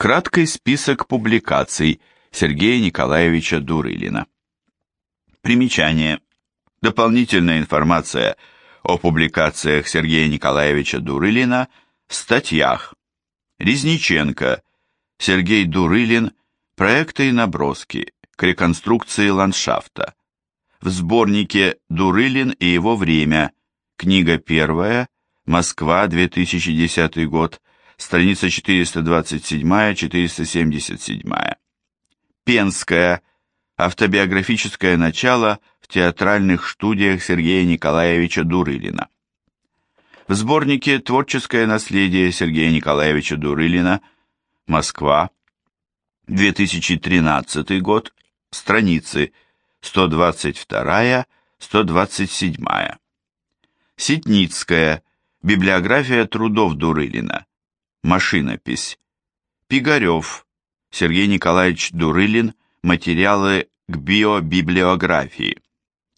Краткий список публикаций Сергея Николаевича Дурылина. Примечание. Дополнительная информация о публикациях Сергея Николаевича Дурылина в статьях Резниченко, Сергей Дурылин, проекты и наброски к реконструкции ландшафта. В сборнике «Дурылин и его время», книга первая, Москва, 2010 год, страница 427-477. Пенская, автобиографическое начало в театральных студиях Сергея Николаевича Дурылина. В сборнике «Творческое наследие Сергея Николаевича Дурылина», Москва, 2013 год, страницы 122-127. Ситницкая, библиография трудов Дурылина, машинопись. Пигарев, Сергей Николаевич Дурылин, материалы к биобиблиографии.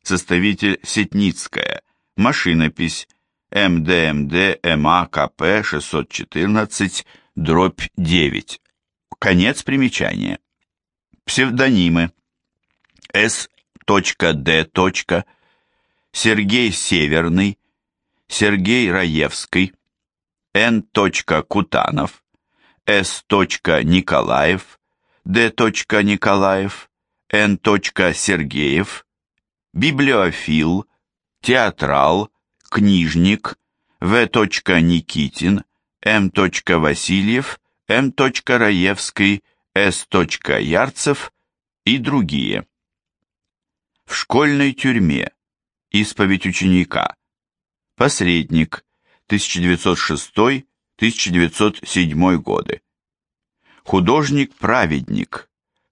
Составитель Ситницкая, машинопись, МДМД МАКП 614, дробь 9. Конец примечания. Псевдонимы. С.Д. Сергей Северный, Сергей Раевский, Н. Кутанов, С. Николаев, Д. Николаев, Н. Сергеев, библиофил, театрал, книжник, В. Никитин, М. Васильев, М. Раевский, С. Ярцев и другие. В школьной тюрьме. Исповедь ученика. Посредник. 1906-1907 годы. Художник-праведник.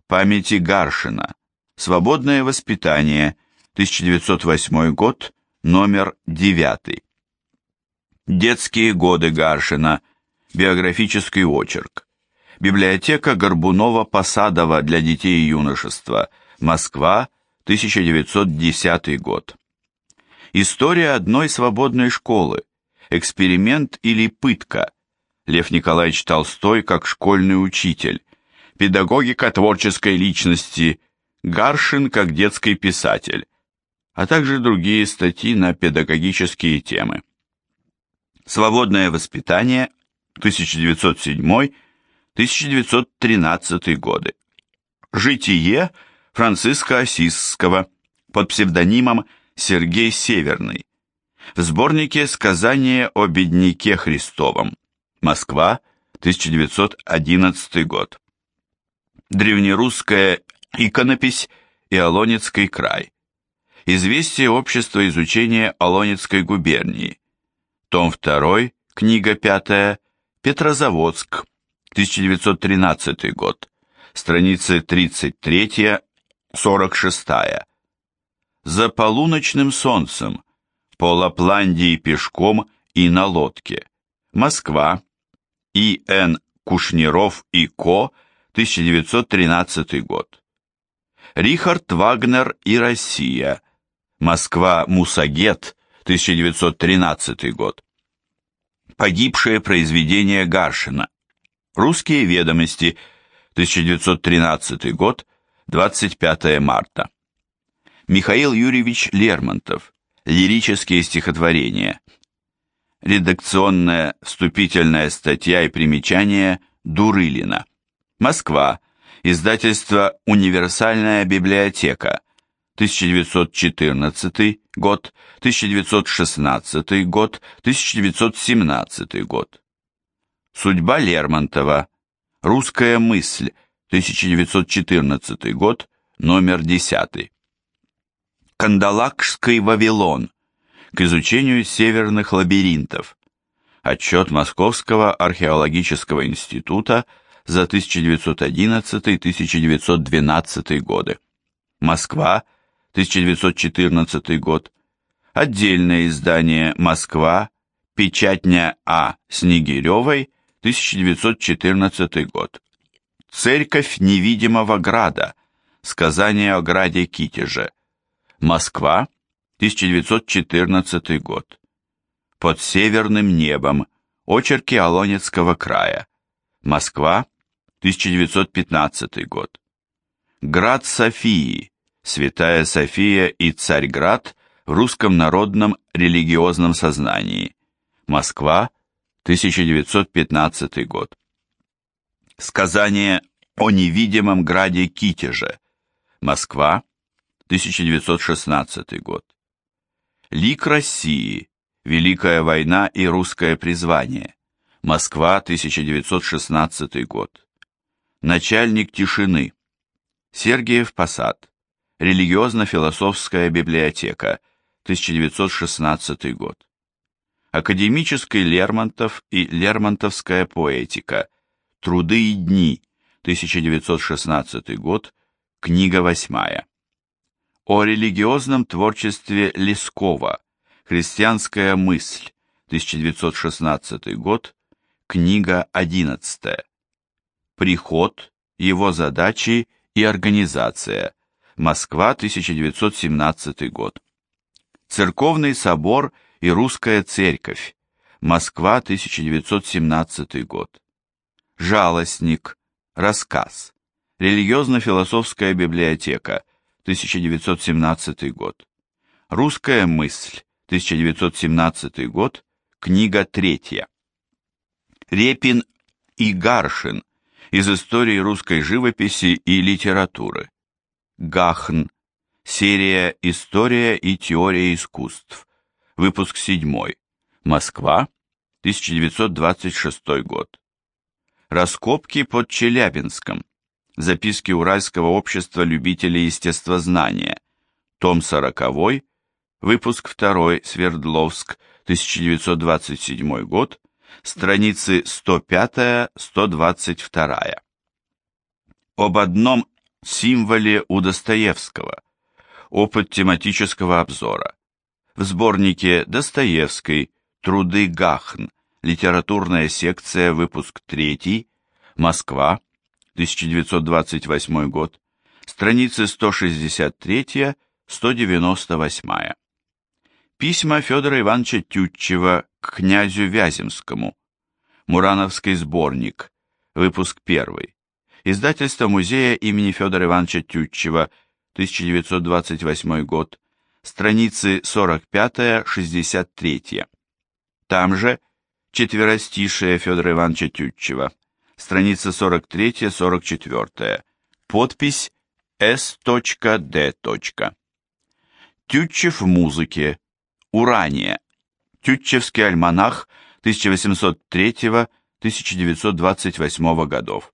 Памяти Гаршина. Свободное воспитание. 1908 год. Номер 9. Детские годы Гаршина. Биографический очерк. Библиотека Горбунова-Посадова для детей и юношества. Москва, 1910 год. История одной свободной школы. Эксперимент или пытка. Лев Николаевич Толстой как школьный учитель. Педагогика творческой личности. Гаршин как детский писатель. А также другие статьи на педагогические темы. Свободное воспитание. 1907-1913 годы. Житие Франциска Осисского под псевдонимом Сергей Северный. В сборнике «Сказание о бедняке Христовом». Москва, 1911 год. Древнерусская иконопись и край. Известие общества изучения Олонецкой губернии. Том 2, книга 5, Петрозаводск, 1913 год. Страницы 33 46. За полуночным солнцем, по Лапландии пешком и на лодке. Москва. И.Н. Кушниров и Ко. 1913 год. Рихард Вагнер и Россия. Москва. Мусагет. 1913 год. Погибшее произведение Гаршина. Русские ведомости. 1913 год. 25 марта. Михаил Юрьевич Лермонтов. Лирические стихотворения. Редакционная вступительная статья и примечание Дурылина. Москва. Издательство «Универсальная библиотека». 1914 год, 1916 год, 1917 год. Судьба Лермонтова. Русская мысль. 1914 год, номер 10. Кандалакшский Вавилон. К изучению северных лабиринтов. Отчет Московского археологического института за 1911-1912 годы. Москва, 1914 год. Отдельное издание «Москва», печатня А. Снегиревой, 1914 год. Церковь невидимого града. Сказание о граде Китеже. Москва, 1914 год. Под северным небом. Очерки Олонецкого края. Москва, 1915 год. Град Софии, Святая София и Царьград в русском народном религиозном сознании. Москва, 1915 год. Сказание о невидимом граде Китеже. Москва, 1916 год. Лик России. Великая война и русское призвание. Москва, 1916 год. Начальник тишины. Сергиев Посад. Религиозно-философская библиотека. 1916 год. Академический Лермонтов и Лермонтовская поэтика. Труды и дни. 1916 год. Книга восьмая. О религиозном творчестве Лескова. Христианская мысль. 1916 год. Книга одиннадцатая. Приход, его задачи и организация. Москва, 1917 год. Церковный собор и русская церковь. Москва, 1917 год. Жалостник. Рассказ. Религиозно-философская библиотека. 1917 год. Русская мысль. 1917 год. Книга третья. Репин и Гаршин из истории русской живописи и литературы. Гахн. Серия «История и теория искусств». Выпуск 7. Москва, 1926 год. Раскопки под Челябинском. Записки Уральского общества любителей естествознания. Том 40. Выпуск 2. Свердловск, 1927 год страницы 105-122. Об одном символе у Достоевского. Опыт тематического обзора. В сборнике Достоевской «Труды Гахн», литературная секция, выпуск 3, Москва, 1928 год, страницы 163-198. Письма Федора Ивановича Тютчева к князю Вяземскому. Мурановский сборник. Выпуск 1. Издательство музея имени Федора Ивановича Тютчева, 1928 год. Страницы 45-63. Там же четверостишие Федора Ивановича Тютчева. Страница 43-44. Подпись S.D. Тютчев в музыке. Урания. Тютчевский альманах 1803-1928 годов.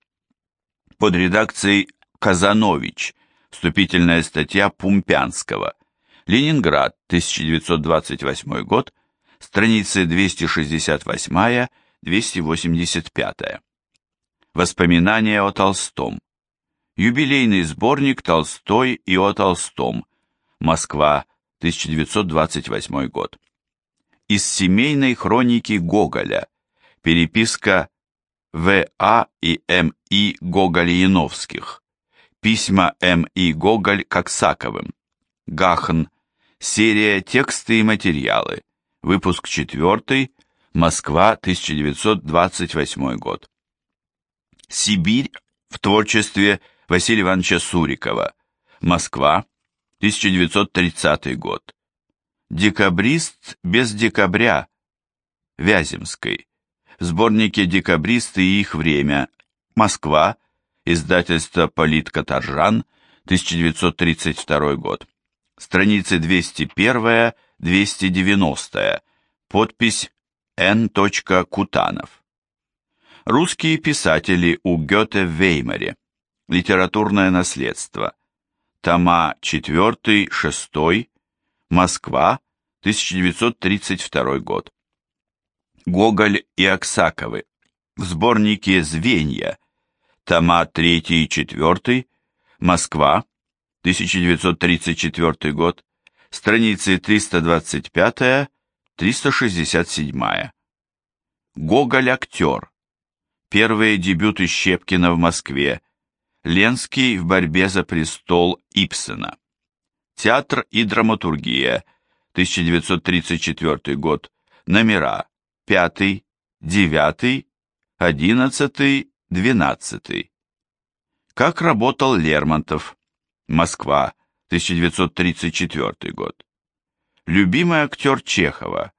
Под редакцией Казанович. Вступительная статья Пумпянского. Ленинград, 1928 год. Страницы 268-285. Воспоминания о Толстом. Юбилейный сборник «Толстой и о Толстом». Москва, 1928 год. Из семейной хроники Гоголя. Переписка В.А. и М.И. Гоголь-Яновских. Письма М.И. Гоголь к Аксаковым. Гахн. Серия «Тексты и материалы». Выпуск 4. Москва, 1928 год. Сибирь в творчестве Василия Ивановича Сурикова. Москва, 1930 год. Декабрист без декабря. Вяземской. В сборнике «Декабристы и их время». Москва. Издательство «Политкоторжан», 1932 год. Страницы 201-290. Подпись Н. Кутанов. Русские писатели у Гёте в Веймаре. Литературное наследство тома 4, 6, Москва, 1932 год. Гоголь и Аксаковы. В сборнике «Звенья», тома 3 и 4, Москва, 1934 год, страницы 325-367. Гоголь-актер. Первые дебюты Щепкина в Москве, Ленский в борьбе за престол Ипсена. Театр и драматургия. 1934 год. Номера 5, 9, 11, 12. Как работал Лермонтов? Москва, 1934 год. Любимый актер Чехова.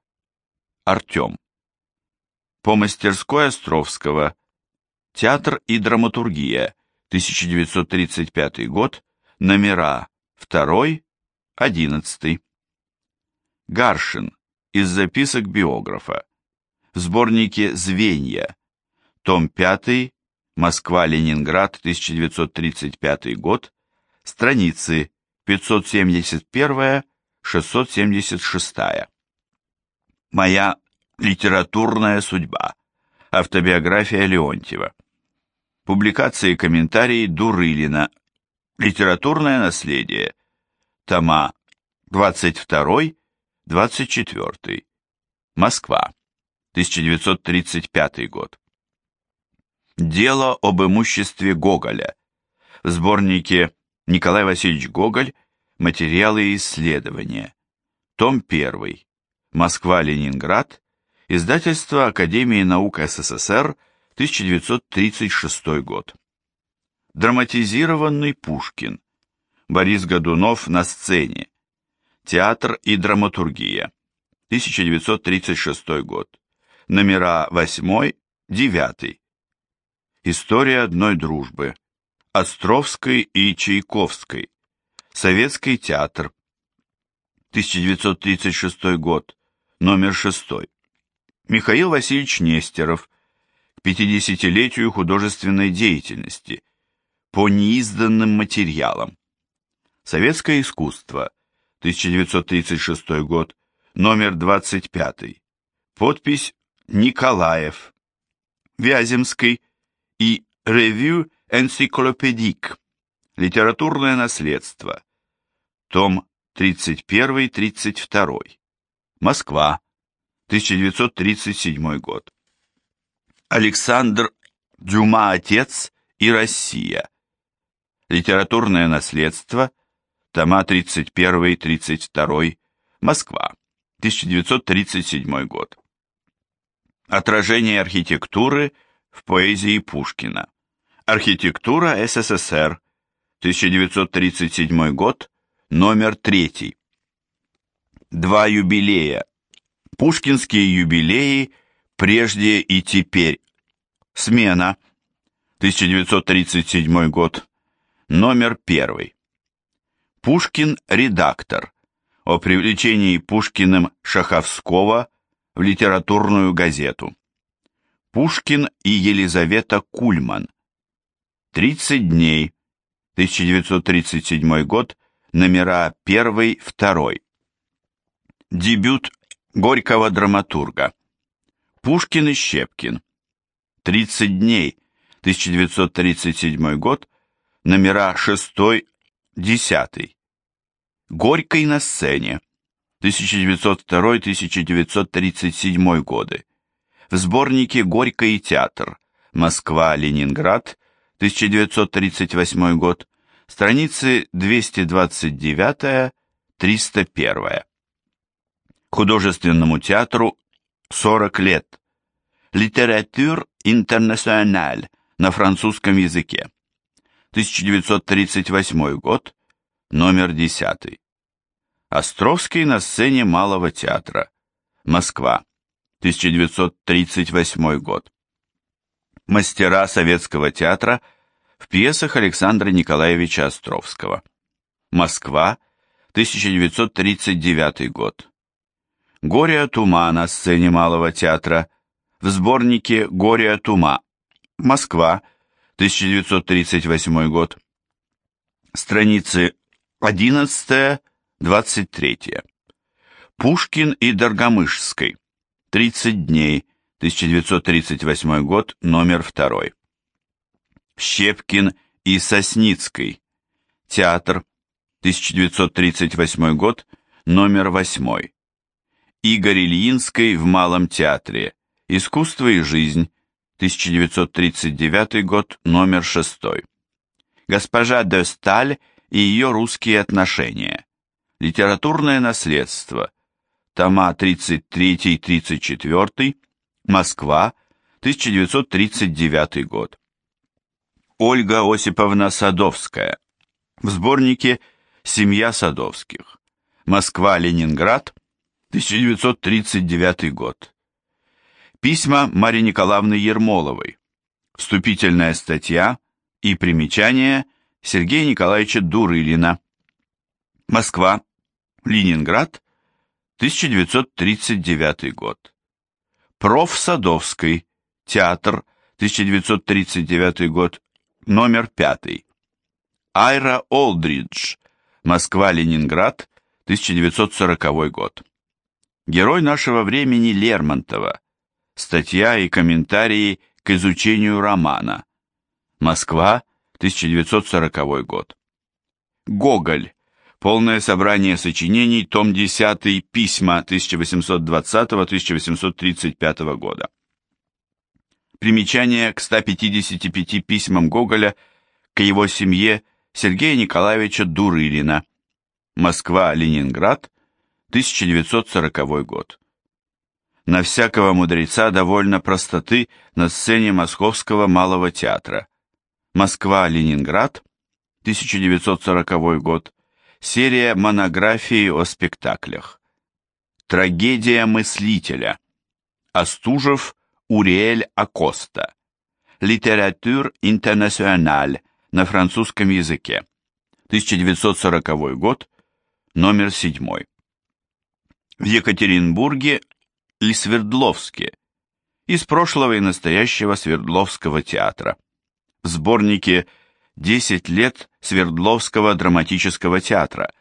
Артем. По мастерской Островского. Театр и драматургия, 1935 год, номера 2, 11. Гаршин из записок биографа. В сборнике «Звенья», том 5, Москва-Ленинград, 1935 год, страницы 571-676. Моя литературная судьба. Автобиография Леонтьева. Публикации и комментарии Дурылина. Литературное наследие. Тома 22-24. Москва. 1935 год. Дело об имуществе Гоголя. В сборнике Николай Васильевич Гоголь. Материалы и исследования. Том 1. Москва-Ленинград. Издательство Академии наук СССР. 1936 год. Драматизированный Пушкин. Борис Годунов на сцене. Театр и драматургия. 1936 год. Номера 8, 9. История одной дружбы. Островской и Чайковской. Советский театр. 1936 год. Номер 6. Михаил Васильевич Нестеров. К 50-летию художественной деятельности. По неизданным материалам. Советское искусство. 1936 год. Номер 25. Подпись Николаев. Вяземский и Revue Encyclopédique. Литературное наследство. Том 31-32. Москва. 1937 год. Александр Дюма «Отец» и Россия. Литературное наследство. Тома 31-32. Москва. 1937 год. Отражение архитектуры – в поэзии Пушкина. Архитектура СССР, 1937 год, номер 3. Два юбилея. Пушкинские юбилеи прежде и теперь. Смена. 1937 год. Номер 1. Пушкин редактор. О привлечении Пушкиным Шаховского в литературную газету. Пушкин и Елизавета Кульман. 30 дней. 1937 год. Номера 1-2. Дебют горького драматурга. Пушкин и Щепкин. 30 дней. 1937 год. Номера 6-10. Горький на сцене. 1902-1937 годы в сборнике «Горький театр», Москва-Ленинград, 1938 год, страницы 229-301. Художественному театру 40 лет. Литератур интернациональ на французском языке. 1938 год, номер 10. Островский на сцене Малого театра. Москва. 1938 год. Мастера советского театра в пьесах Александра Николаевича Островского. Москва, 1939 год. «Горе от ума» на сцене Малого театра в сборнике «Горе от ума». Москва, 1938 год. Страницы 11-23. Пушкин и Доргомышской. 30 дней, 1938 год, номер 2. Щепкин и Сосницкий. Театр, 1938 год, номер 8. Игорь Ильинский в Малом театре. Искусство и жизнь, 1939 год, номер 6. Госпожа де Сталь и ее русские отношения. Литературное наследство, тома 33-34, Москва, 1939 год. Ольга Осиповна Садовская. В сборнике «Семья Садовских». Москва-Ленинград, 1939 год. Письма Марии Николаевны Ермоловой. Вступительная статья и примечание Сергея Николаевича Дурылина. Москва, Ленинград, 1939 год. Проф. Садовской, театр, 1939 год, номер 5. Айра Олдридж, Москва-Ленинград, 1940 год. Герой нашего времени Лермонтова. Статья и комментарии к изучению романа. Москва, 1940 год. Гоголь. Полное собрание сочинений, том 10, письма 1820-1835 года. Примечание к 155 письмам Гоголя к его семье Сергея Николаевича Дурылина. Москва-Ленинград, 1940 год. На всякого мудреца довольно простоты на сцене Московского малого театра. Москва-Ленинград, 1940 год. Серия монографий о спектаклях. Трагедия мыслителя. Остужев Уриэль Акоста. Литератур интернациональ на французском языке. 1940 год, номер 7. В Екатеринбурге и Свердловске. Из прошлого и настоящего Свердловского театра. В сборнике «10 лет Свердловского драматического театра»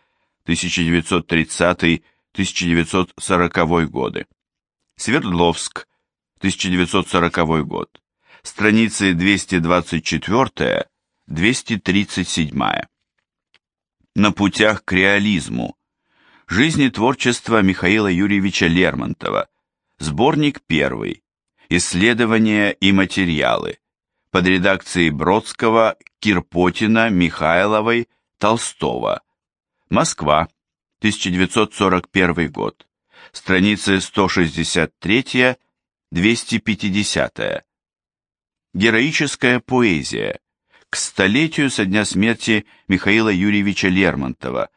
1930-1940 годы. Свердловск, 1940 год. Страницы 224-237. На путях к реализму. Жизнь и творчество Михаила Юрьевича Лермонтова. Сборник первый. Исследования и материалы. Под редакцией Бродского, Кирпотина, Михайловой, Толстого. Москва, 1941 год. Страницы 163 250. Героическая поэзия. К столетию со дня смерти Михаила Юрьевича Лермонтова.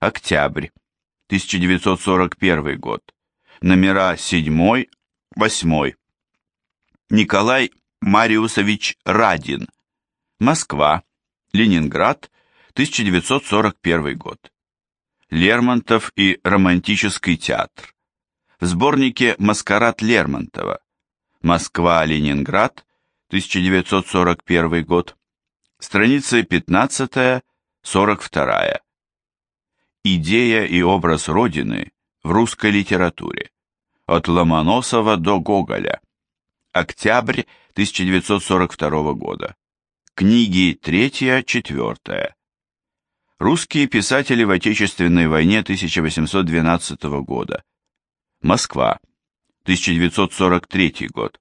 Октябрь. 1941 год. Номера 7, 8. Николай Мариусович Радин. Москва. Ленинград. 1941 год. Лермонтов и романтический театр в сборнике «Маскарад Лермонтова», Москва-Ленинград, 1941 год, страницы 15-42. Идея и образ Родины в русской литературе. От Ломоносова до Гоголя. Октябрь 1942 года. Книги 3-4. Русские писатели в Отечественной войне 1812 года. Москва, 1943 год.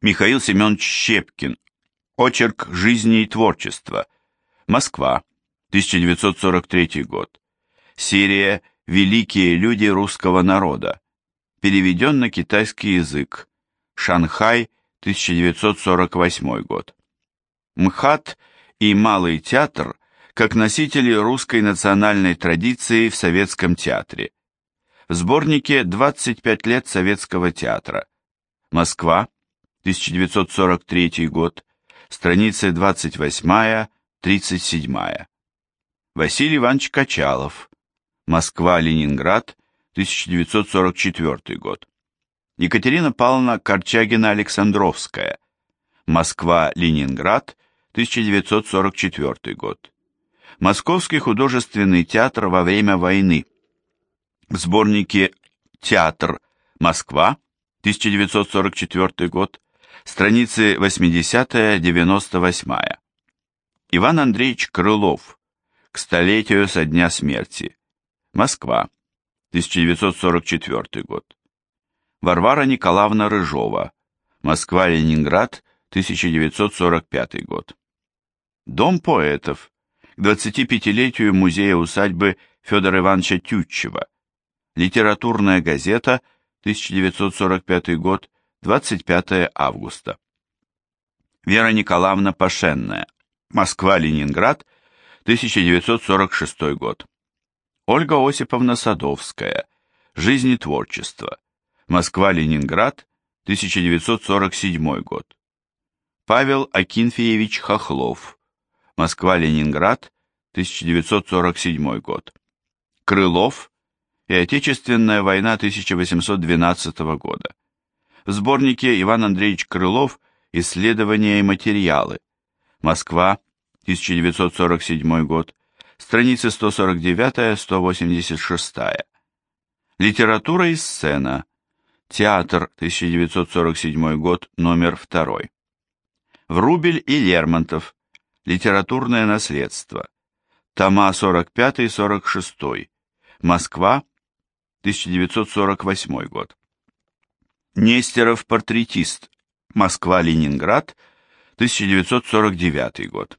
Михаил Семенович Щепкин. Очерк жизни и творчества. Москва, 1943 год. Серия «Великие люди русского народа». Переведен на китайский язык. Шанхай, 1948 год. МХАТ и Малый театр как носители русской национальной традиции в советском театре в сборнике «25 лет советского театра». Москва, 1943 год, страницы 28-37. Василий Иванович Качалов. Москва-Ленинград, 1944 год. Екатерина Павловна Корчагина-Александровская. Москва-Ленинград, 1944 год. Московский художественный театр во время войны в сборнике «Театр. Москва», 1944 год, страницы 80-98. Иван Андреевич Крылов. К столетию со дня смерти. Москва, 1944 год. Варвара Николаевна Рыжова. Москва-Ленинград, 1945 год. Дом поэтов. К 25-летию музея-усадьбы Федора Ивановича Тютчева. Литературная газета, 1945 год, 25 августа. Вера Николаевна Пашенная. Москва-Ленинград, 1946 год. Ольга Осиповна Садовская. Жизнь и творчество. Москва-Ленинград, 1947 год. Павел Акинфеевич Хохлов. Москва-Ленинград, 1947 год. Крылов и Отечественная война 1812 года. В сборнике Иван Андреевич Крылов Исследования и материалы. Москва, 1947 год. Страницы 149-186. Литература и сцена. Театр, 1947 год, номер 2. Врубель и Лермонтов. Литературное наследство. Тома 45-46. Москва, 1948 год. Нестеров портретист. Москва-Ленинград, 1949 год.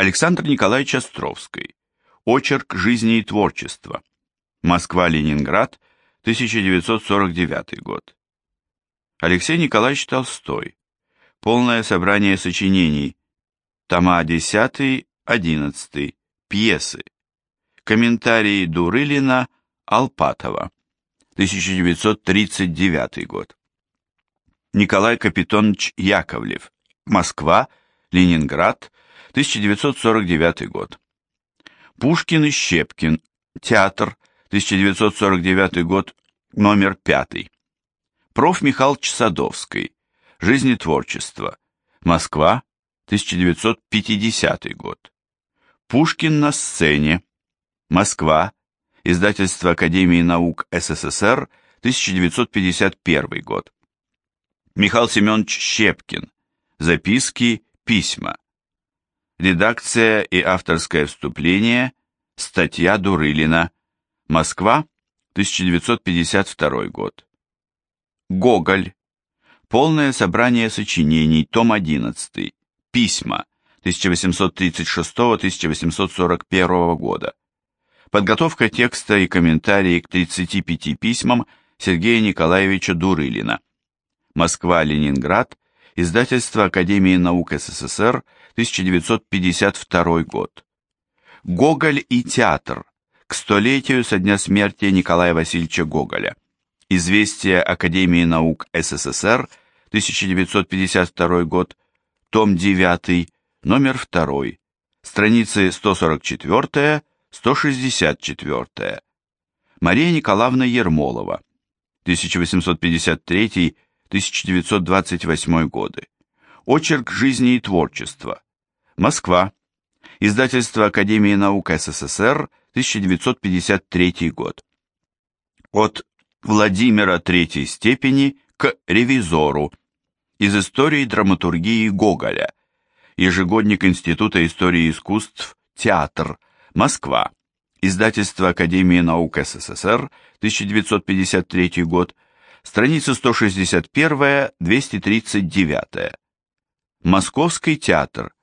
Александр Николаевич Островский. Очерк жизни и творчества. Москва-Ленинград, 1949 год. Алексей Николаевич Толстой. Полное собрание сочинений. Тома 10, 11. Пьесы. Комментарии Дурылина, Алпатова. 1939 год. Николай Капитонович Яковлев. Москва, Ленинград, 1949 год. Пушкин и Щепкин. Театр, 1949 год, номер 5. Проф. Михайлович Садовский. Жизнетворчество. Москва, 1950 год. Пушкин на сцене. Москва. Издательство Академии наук СССР, 1951 год. Михаил Семенович Щепкин. Записки, письма. Редакция и авторское вступление. Статья Дурылина. Москва, 1952 год. Гоголь. Полное собрание сочинений, том 11. Письма. 1836-1841 года. Подготовка текста и комментарии к 35 письмам Сергея Николаевича Дурылина. Москва-Ленинград, издательство Академии наук СССР, 1952 год. Гоголь и театр. К столетию со дня смерти Николая Васильевича Гоголя. Известие Академии наук СССР, 1952 год, том 9, номер 2, страницы 144-164. Мария Николаевна Ермолова, 1853 1928 годы. Очерк жизни и творчества. Москва. Издательство Академии наук СССР, 1953 год. От Владимира третьей степени к ревизору. Из истории драматургии Гоголя. Ежегодник Института истории искусств «Театр», Москва. Издательство Академии наук СССР, 1953 год, страница 161-239. Московский театр,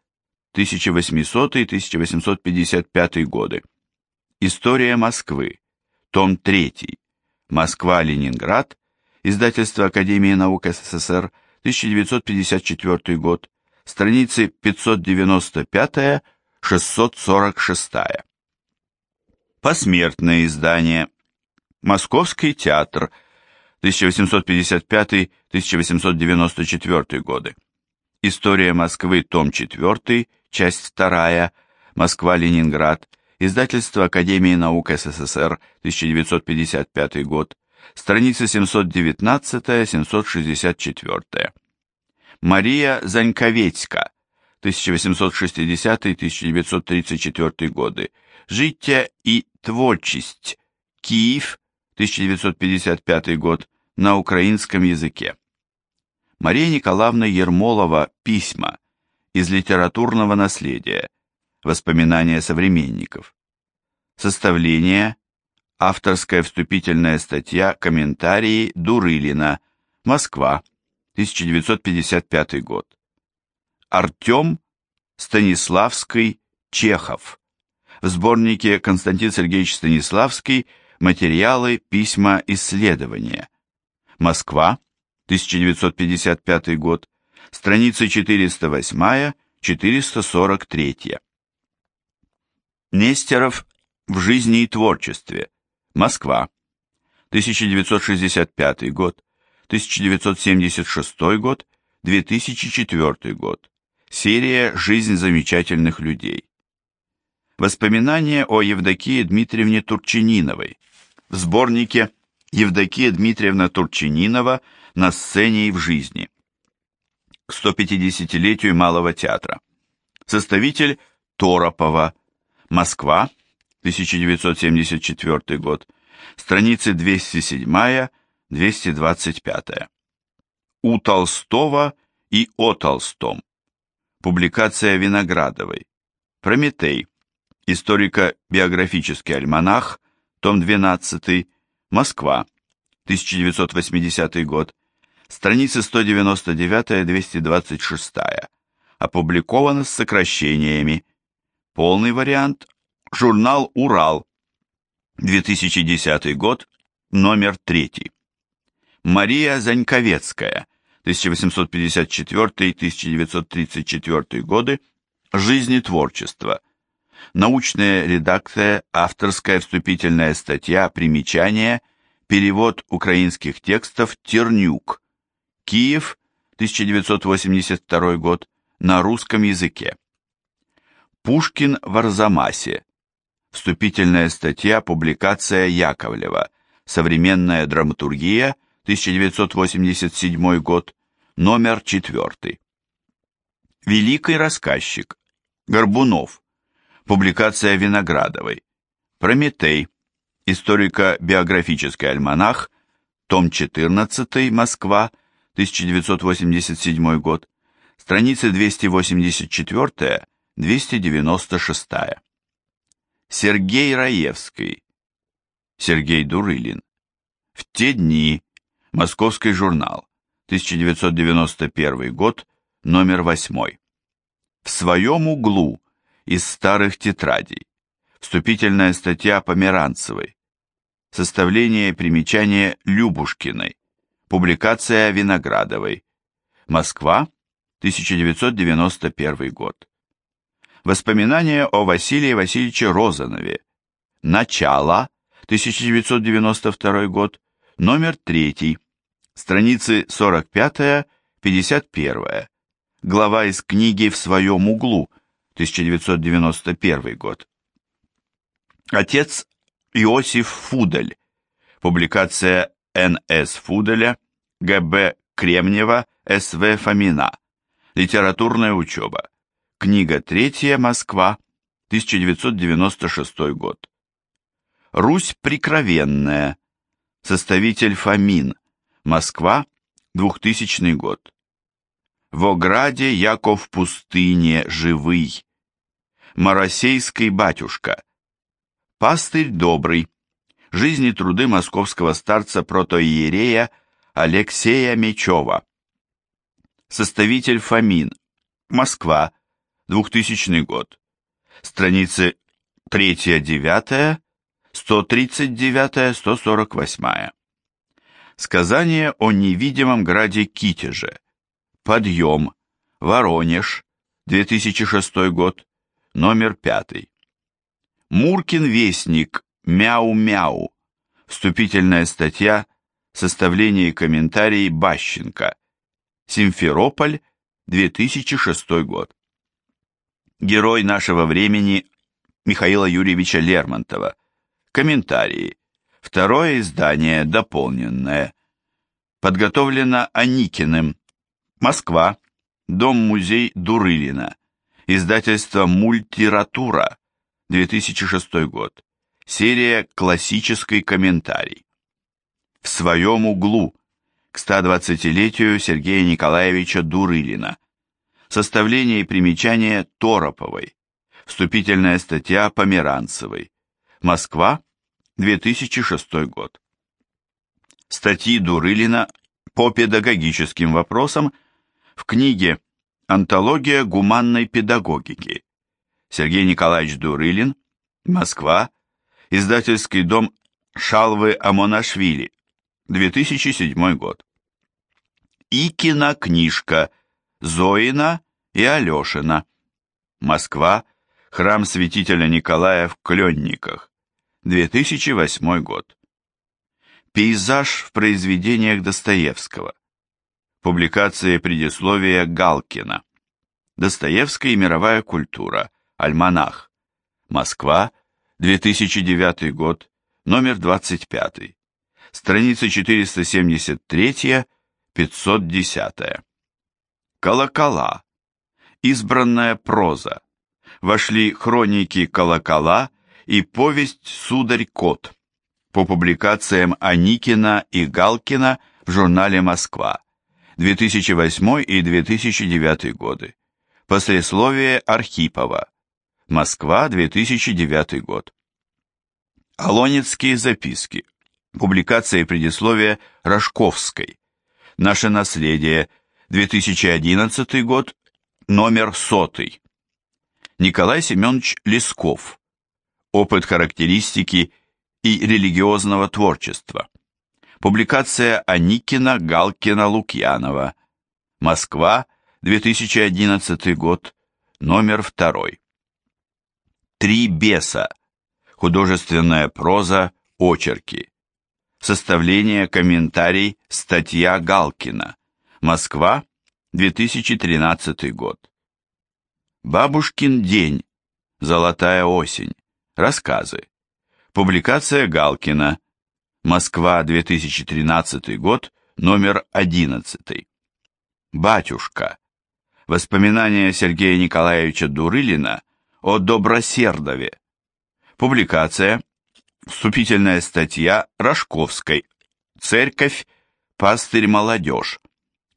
1800-1855 годы. История Москвы, том 3. Москва-Ленинград, издательство Академии наук СССР, 1954 год, страницы 595-646. Посмертное издание. Московский театр, 1855-1894 годы. История Москвы, том 4, часть 2, Москва-Ленинград, издательство Академии наук СССР, 1955 год, страница 719-764. Мария Заньковецька, 1860-1934 годы, Життя и творчесть, Киев, 1955 год, на украинском языке. Мария Николаевна Ермолова «Письма» из литературного наследия, воспоминания современников. Составление, авторская вступительная статья, комментарии Дурылина, Москва, 1955 год. Артем Станиславский Чехов. В сборнике Константин Сергеевич Станиславский Материалы, письма, исследования. Москва, 1955 год. Страницы 408-443. Нестеров в жизни и творчестве. Москва. 1965 год, 1976 год, 2004 год. Серия «Жизнь замечательных людей». Воспоминания о Евдокии Дмитриевне Турчининовой в сборнике «Евдокия Дмитриевна Турчининова на сцене и в жизни» к 150-летию Малого театра. Составитель Торопова, Москва, 1974 год, страницы 207-225. У Толстого и о Толстом. Публикация Виноградовой. Прометей. Историко-биографический альманах, том 12, Москва, 1980 год, страницы 199-226. Опубликовано с сокращениями. Полный вариант. Журнал «Урал», 2010 год, номер 3. Мария Заньковецкая, 1854-1934 годы, Жизнь и творчество. Научная редакция, авторская вступительная статья, примечание, перевод украинских текстов Тернюк. Киев, 1982 год, на русском языке. Пушкин в Арзамасе. Вступительная статья, публикация Яковлева. Современная драматургия, 1987 год, номер 4. Великий рассказчик. Горбунов. Публикация Виноградовой. Прометей. Историко-биографический альманах. Том 14. Москва. 1987 год. Страницы 284-296. Сергей Раевский. Сергей Дурылин. В те дни. Московский журнал. 1991 год, номер 8. В своем углу из старых тетрадей. Вступительная статья Померанцевой. Составление примечания Любушкиной. Публикация Виноградовой. Москва, 1991 год. Воспоминания о Василии Васильевиче Розанове. Начало, 1992 год, номер 3, страницы 45-51, глава из книги «В своем углу», 1991 год. Отец Иосиф Фудель, публикация Н.С. Фуделя, Г.Б. Кремнева, С.В. Фомина, литературная учеба, Книга третья, Москва, 1996 год. Русь прикровенная. Составитель Фомин. Москва, 2000 год. В ограде Яков пустыне живый. Моросейский батюшка. Пастырь добрый. Жизни труды московского старца протоиерея Алексея Мечева. Составитель Фомин. Москва, 2000 год. Страницы 3-9, 139-148. Сказание о невидимом граде Китеже. Подъем. Воронеж. 2006 год. Номер 5. Муркин Вестник. Мяу-мяу. Вступительная статья. Составление комментарий Бащенко. Симферополь. 2006 год герой нашего времени Михаила Юрьевича Лермонтова. Комментарии. Второе издание, дополненное. Подготовлено Аникиным. Москва. Дом-музей Дурылина. Издательство «Мультиратура», 2006 год. Серия «Классический комментарий». В своем углу к 120-летию Сергея Николаевича Дурылина. Составление и примечание Тороповой. Вступительная статья Померанцевой. Москва, 2006 год. Статьи Дурылина по педагогическим вопросам в книге «Антология гуманной педагогики». Сергей Николаевич Дурылин, Москва, издательский дом Шалвы Амонашвили, 2007 год. И кинокнижка Зоина и Алешина. Москва, храм святителя Николая в Кленниках, 2008 год. Пейзаж в произведениях Достоевского. Публикация предисловия Галкина. Достоевская и мировая культура. Альманах. Москва, 2009 год, номер 25. Страница 473-510. Колокола. Избранная проза. Вошли хроники Колокола и повесть «Сударь-кот» по публикациям Аникина и Галкина в журнале «Москва» 2008 и 2009 годы. Послесловие Архипова. Москва, 2009 год. Алонецкие записки. Публикация и предисловие Рожковской. Наше наследие. 2011 год. Номер сотый. Николай Семенович Лесков. Опыт характеристики и религиозного творчества. Публикация Аникина, Галкина, Лукьянова. Москва, 2011 год, номер второй. Три беса. Художественная проза, очерки. Составление, комментарий, статья Галкина. Москва, 2013 год. Бабушкин день. Золотая осень. Рассказы. Публикация Галкина. Москва, 2013 год, номер 11. Батюшка. Воспоминания Сергея Николаевича Дурылина о Добросердове. Публикация. Вступительная статья Рожковской. Церковь. Пастырь молодежь.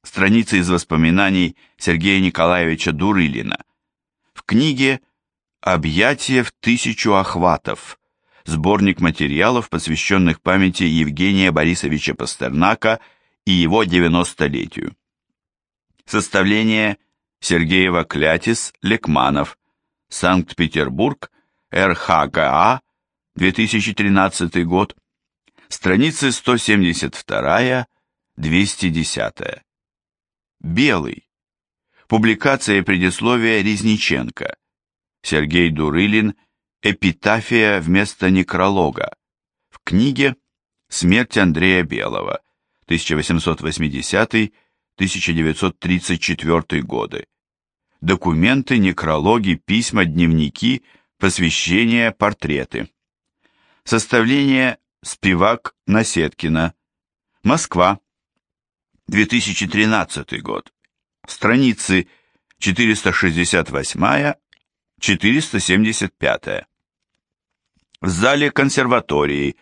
Страницы из воспоминаний Сергея Николаевича Дурылина. В книге «Объятие в тысячу охватов» сборник материалов, посвященных памяти Евгения Борисовича Пастернака и его 90-летию. Составление Сергеева Клятис Лекманов, Санкт-Петербург, РХГА, 2013 год, страницы 172-210. Белый. Публикация и предисловие Резниченко. Сергей Дурылин – Эпитафия вместо некролога в книге «Смерть Андрея Белого» 1880-1934 годы. Документы, некрологи, письма, дневники, посвящения, портреты. Составление Спивак Насеткина. Москва. 2013 год. Страницы 468-475 в зале консерватории,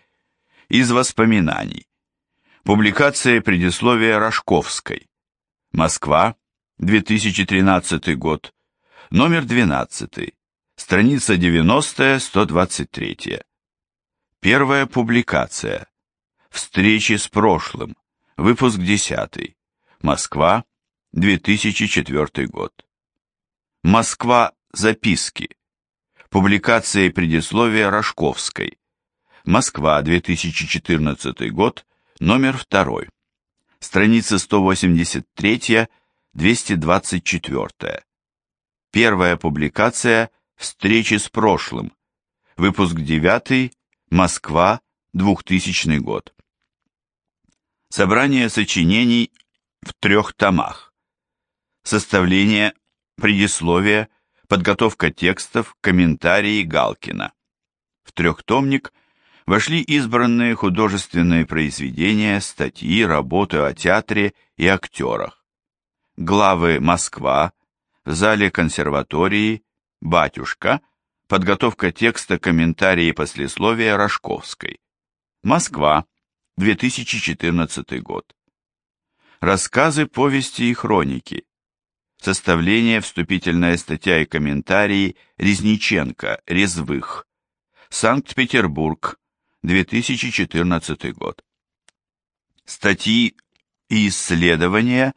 из воспоминаний. Публикация предисловия Рожковской. Москва, 2013 год. Номер 12. Страница 90-123. Первая публикация. Встречи с прошлым. Выпуск 10. Москва, 2004 год. Москва. Записки. Публикация и предисловие Рожковской. Москва, 2014 год, номер 2. Страница 183-224. Первая публикация «Встречи с прошлым». Выпуск 9. Москва, 2000 год. Собрание сочинений в трех томах. Составление, предисловие, подготовка текстов, комментарии Галкина. В трехтомник вошли избранные художественные произведения, статьи, работы о театре и актерах. Главы «Москва», в зале консерватории, «Батюшка», подготовка текста, комментарии и послесловия Рожковской. Москва, 2014 год. Рассказы, повести и хроники. Составление, вступительная статья и комментарии Резниченко, Резвых. Санкт-Петербург, 2014 год. Статьи и исследования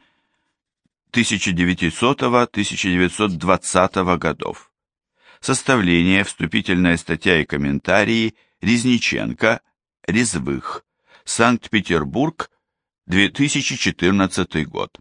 1900-1920 годов. Составление, вступительная статья и комментарии Резниченко, Резвых. Санкт-Петербург, 2014 год.